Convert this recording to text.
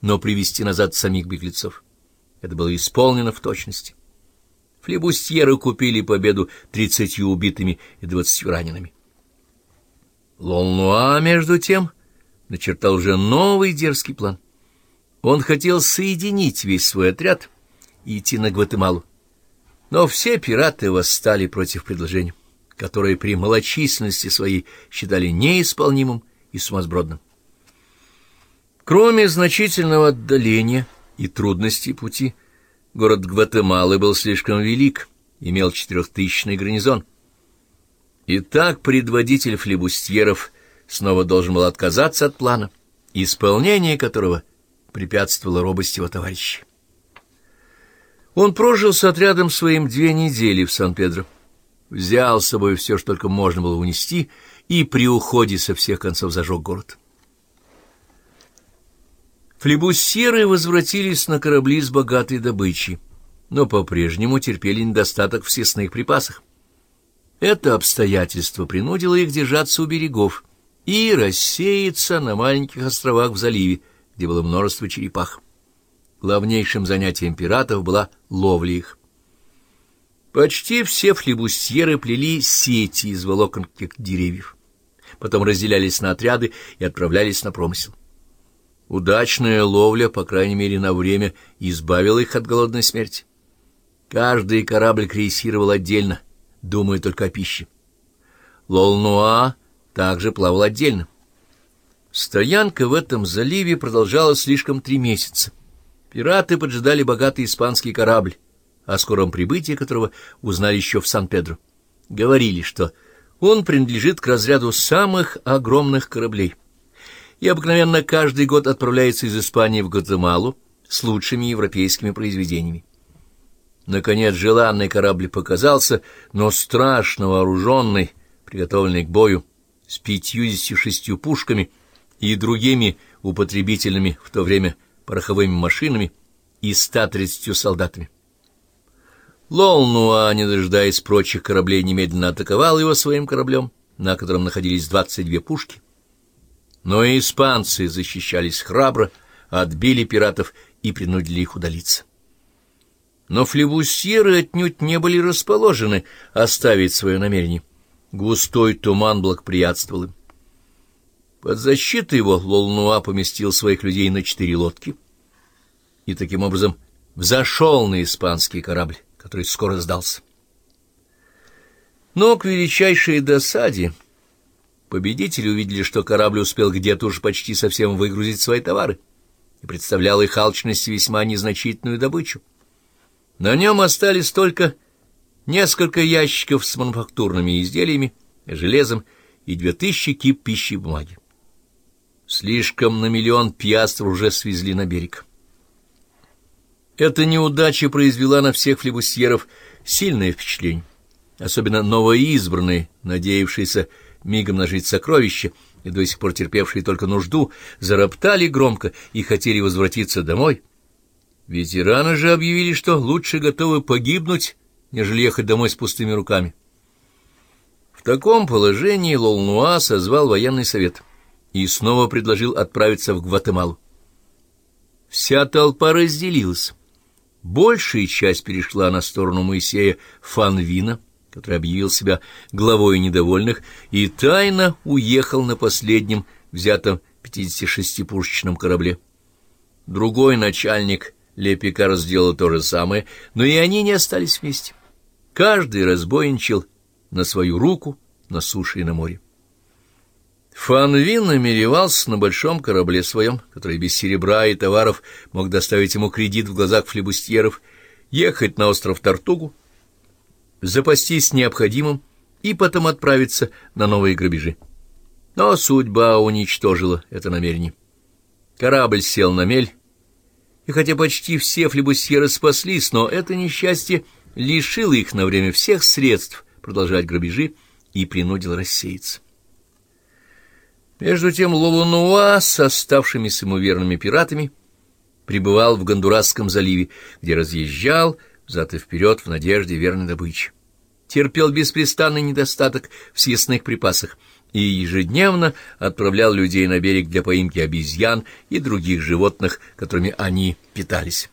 но привести назад самих беглецов. Это было исполнено в точности. Флебустьеры купили победу тридцатью убитыми и двадцатью ранеными. Лолнуа, между тем, начертал уже новый дерзкий план. Он хотел соединить весь свой отряд и идти на Гватемалу. Но все пираты восстали против предложения, которое при малочисленности своей считали неисполнимым и сумасбродным. Кроме значительного отдаления и трудностей пути, город Гватемалы был слишком велик, имел четырехтысячный гарнизон. И так предводитель флебустьеров снова должен был отказаться от плана, исполнение которого препятствовало робости его товарища. Он прожил с отрядом своим две недели в Сан-Педро, взял с собой все, что только можно было унести, и при уходе со всех концов зажег город. Флебусьеры возвратились на корабли с богатой добычей, но по-прежнему терпели недостаток в съестных припасах. Это обстоятельство принудило их держаться у берегов и рассеяться на маленьких островах в заливе, где было множество черепах. Главнейшим занятием пиратов была ловля их. Почти все флебустьеры плели сети из волокон каких деревьев. Потом разделялись на отряды и отправлялись на промысел. Удачная ловля, по крайней мере, на время избавила их от голодной смерти. Каждый корабль крейсировал отдельно, думая только о пище. Лолнуа также плавал отдельно. Стоянка в этом заливе продолжалась слишком три месяца. Пираты поджидали богатый испанский корабль, о скором прибытии которого узнали еще в Сан-Педро. Говорили, что он принадлежит к разряду самых огромных кораблей и обыкновенно каждый год отправляется из Испании в Гватемалу с лучшими европейскими произведениями. Наконец желанный корабль показался, но страшно вооруженный, приготовленный к бою, с пятьюдесятью шестью пушками и другими употребительными в то время пороховыми машинами и 130 солдатами. Лолнуа, не дожидаясь прочих кораблей, немедленно атаковал его своим кораблем, на котором находились 22 пушки. Но и испанцы защищались храбро, отбили пиратов и принудили их удалиться. Но флебусьеры отнюдь не были расположены оставить свое намерение. Густой туман благоприятствовал им. Под защитой его Лолнуа поместил своих людей на четыре лодки и таким образом взошел на испанский корабль, который скоро сдался. Но к величайшей досаде победители увидели, что корабль успел где-то уж почти совсем выгрузить свои товары и представлял их алчности весьма незначительную добычу. На нем остались только несколько ящиков с мануфактурными изделиями, железом и две тысячи кип пищи и бумаги. Слишком на миллион пиастр уже свезли на берег. Эта неудача произвела на всех флебусьеров сильное впечатление, особенно новоизбранные, надеявшиеся мигом нажить сокровища и до сих пор терпевшие только нужду, зароптали громко и хотели возвратиться домой. Ветераны же объявили, что лучше готовы погибнуть, нежели ехать домой с пустыми руками. В таком положении Лолнуа созвал военный совет — и снова предложил отправиться в Гватемалу. Вся толпа разделилась. Большая часть перешла на сторону Моисея Фанвина, который объявил себя главой недовольных, и тайно уехал на последнем взятом 56-пушечном корабле. Другой начальник Лепикар сделал то же самое, но и они не остались вместе. Каждый разбойничал на свою руку на суше и на море. Фанвин намеревался на большом корабле своем, который без серебра и товаров мог доставить ему кредит в глазах флебустьеров, ехать на остров Тартугу, запастись необходимым и потом отправиться на новые грабежи. Но судьба уничтожила это намерение. Корабль сел на мель, и хотя почти все флебустьеры спаслись, но это несчастье лишило их на время всех средств продолжать грабежи и принудило рассеяться. Между тем Лолунуа с оставшимися ему верными пиратами пребывал в Гондурасском заливе, где разъезжал взад и вперед в надежде верной добычи. Терпел беспрестанный недостаток в съестных припасах и ежедневно отправлял людей на берег для поимки обезьян и других животных, которыми они питались.